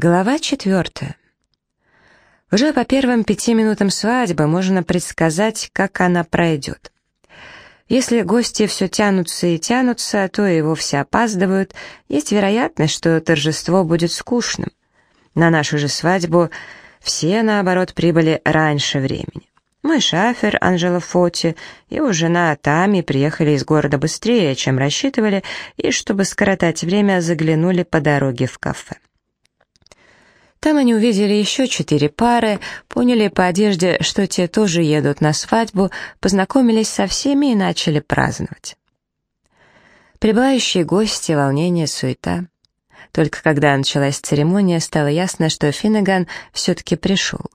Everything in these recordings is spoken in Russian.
Глава четвертая. Уже по первым пяти минутам свадьбы можно предсказать, как она пройдет. Если гости все тянутся и тянутся, то и вовсе опаздывают, есть вероятность, что торжество будет скучным. На нашу же свадьбу все, наоборот, прибыли раньше времени. Мой шафер, Анжела Фоти, и его жена Тами приехали из города быстрее, чем рассчитывали, и, чтобы скоротать время, заглянули по дороге в кафе. Там они увидели еще четыре пары, поняли по одежде, что те тоже едут на свадьбу, познакомились со всеми и начали праздновать. Прибывающие гости, волнение, суета. Только когда началась церемония, стало ясно, что Финнеган все-таки пришел.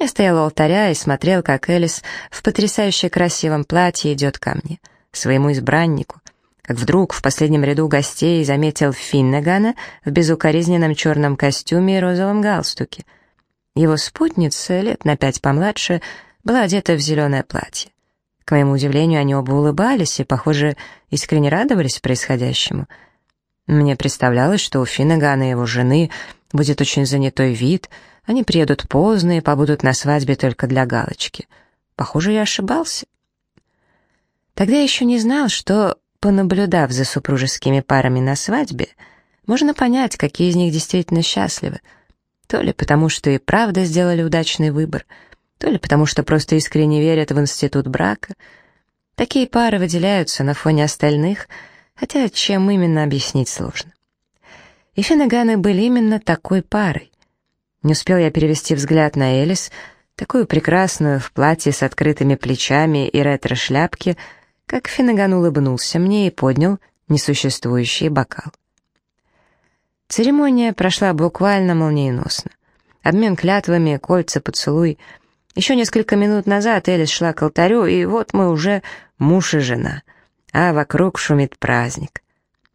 Я стоял у алтаря и смотрел, как Элис в потрясающе красивом платье идет ко мне, своему избраннику, как вдруг в последнем ряду гостей заметил Финнегана в безукоризненном черном костюме и розовом галстуке. Его спутница, лет на пять помладше, была одета в зеленое платье. К моему удивлению, они оба улыбались и, похоже, искренне радовались происходящему. Мне представлялось, что у Финнегана и его жены будет очень занятой вид, они приедут поздно и побудут на свадьбе только для галочки. Похоже, я ошибался. Тогда я еще не знал, что Понаблюдав за супружескими парами на свадьбе, можно понять, какие из них действительно счастливы. То ли потому, что и правда сделали удачный выбор, то ли потому, что просто искренне верят в институт брака. Такие пары выделяются на фоне остальных, хотя чем именно объяснить сложно. И Финнеганы были именно такой парой. Не успел я перевести взгляд на Элис, такую прекрасную, в платье с открытыми плечами и ретро-шляпке — как Финнеган улыбнулся мне и поднял несуществующий бокал. Церемония прошла буквально молниеносно. Обмен клятвами, кольца, поцелуй. Еще несколько минут назад Элис шла к алтарю, и вот мы уже муж и жена. А вокруг шумит праздник.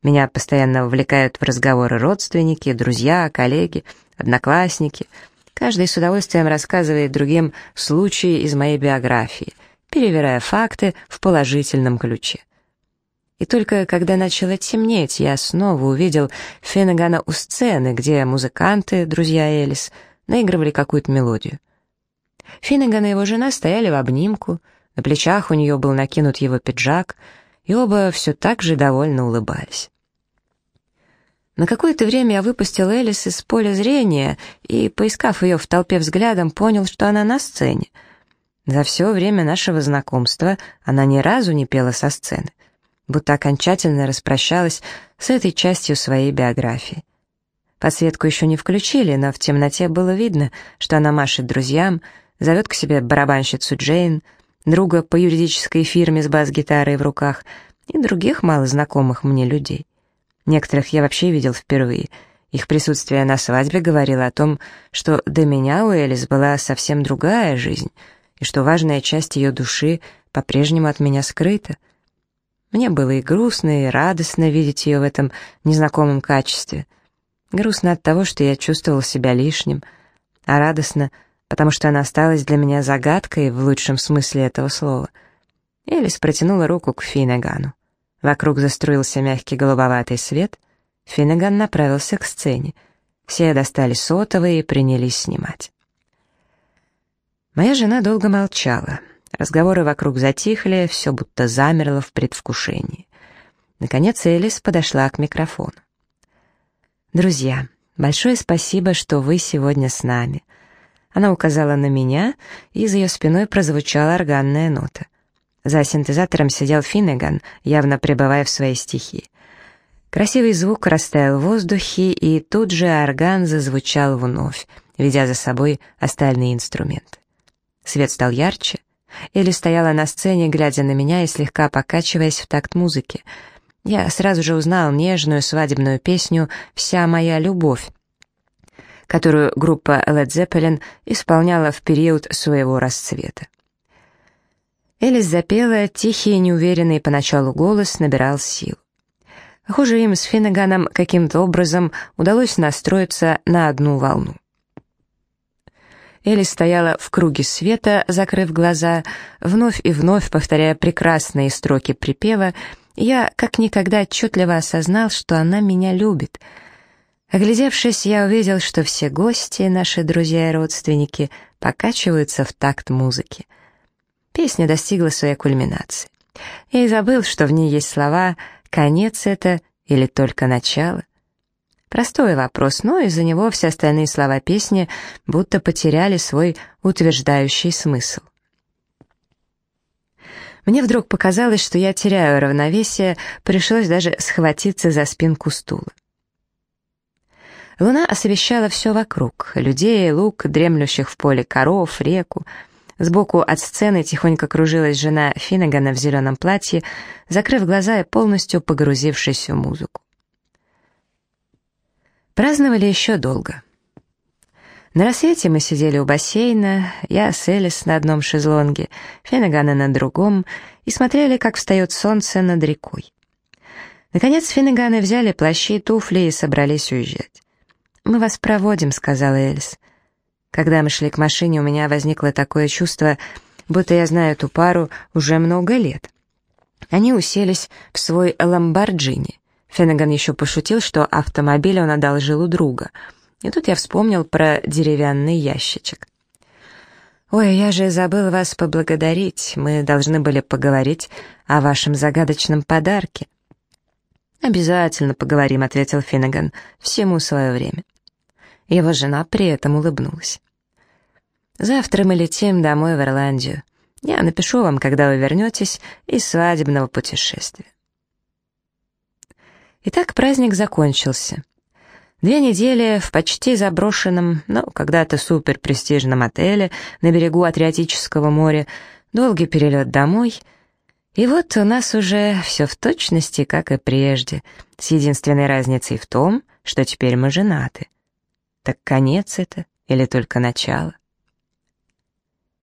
Меня постоянно вовлекают в разговоры родственники, друзья, коллеги, одноклассники. Каждый с удовольствием рассказывает другим случаи из моей биографии — перевирая факты в положительном ключе. И только когда начало темнеть, я снова увидел Феннегана у сцены, где музыканты, друзья Элис, наигрывали какую-то мелодию. Финнеган и его жена стояли в обнимку, на плечах у нее был накинут его пиджак, и оба все так же довольно улыбались. На какое-то время я выпустил Элис из поля зрения и, поискав ее в толпе взглядом, понял, что она на сцене — за все время нашего знакомства она ни разу не пела со сцены, будто окончательно распрощалась с этой частью своей биографии. Подсветку еще не включили, но в темноте было видно, что она машет друзьям, зовет к себе барабанщицу Джейн, друга по юридической фирме с бас-гитарой в руках и других малознакомых мне людей. Некоторых я вообще видел впервые. Их присутствие на свадьбе говорило о том, что до меня у Элис была совсем другая жизнь — и что важная часть ее души по-прежнему от меня скрыта. Мне было и грустно, и радостно видеть ее в этом незнакомом качестве. Грустно от того, что я чувствовал себя лишним, а радостно, потому что она осталась для меня загадкой в лучшем смысле этого слова. Элис протянула руку к Финneгану. Вокруг заструился мягкий голубоватый свет. Финнеган направился к сцене. Все достали сотовые и принялись снимать. Моя жена долго молчала. Разговоры вокруг затихли, все будто замерло в предвкушении. Наконец Элис подошла к микрофону. «Друзья, большое спасибо, что вы сегодня с нами». Она указала на меня, и за ее спиной прозвучала органная нота. За синтезатором сидел Финнеган, явно пребывая в своей стихии. Красивый звук растаял в воздухе, и тут же орган зазвучал вновь, ведя за собой остальные инструменты. Свет стал ярче. Элли стояла на сцене, глядя на меня и слегка покачиваясь в такт музыки. Я сразу же узнал нежную свадебную песню «Вся моя любовь», которую группа Led Zeppelin исполняла в период своего расцвета. Элис запела, тихий и неуверенный поначалу голос набирал сил. Похоже, им с Финнеганом каким-то образом удалось настроиться на одну волну. Элли стояла в круге света, закрыв глаза, вновь и вновь повторяя прекрасные строки припева, я как никогда отчетливо осознал, что она меня любит. Оглядевшись, я увидел, что все гости, наши друзья и родственники, покачиваются в такт музыки. Песня достигла своей кульминации. Я и забыл, что в ней есть слова «конец это» или «только начало». Простой вопрос, но из-за него все остальные слова песни будто потеряли свой утверждающий смысл. Мне вдруг показалось, что я теряю равновесие, пришлось даже схватиться за спинку стула. Луна освещала все вокруг — людей, луг, дремлющих в поле коров, реку. Сбоку от сцены тихонько кружилась жена Финнегана в зеленом платье, закрыв глаза и полностью погрузившись в музыку. Праздновали еще долго. На рассвете мы сидели у бассейна, я с Элис на одном шезлонге, Финнегана на другом, и смотрели, как встает солнце над рекой. Наконец Финнеганы взяли плащи и туфли и собрались уезжать. «Мы вас проводим», — сказала Элис. Когда мы шли к машине, у меня возникло такое чувство, будто я знаю эту пару уже много лет. Они уселись в свой ламборджини. Феннеган еще пошутил, что автомобиль он одолжил у друга. И тут я вспомнил про деревянный ящичек. «Ой, я же забыл вас поблагодарить. Мы должны были поговорить о вашем загадочном подарке». «Обязательно поговорим», — ответил Финнеган. «Всему свое время». Его жена при этом улыбнулась. «Завтра мы летим домой в Ирландию. Я напишу вам, когда вы вернетесь из свадебного путешествия». Итак, праздник закончился. Две недели в почти заброшенном, но когда-то суперпрестижном отеле на берегу Адриатического моря, долгий перелет домой, и вот у нас уже все в точности, как и прежде, с единственной разницей в том, что теперь мы женаты. Так конец это или только начало?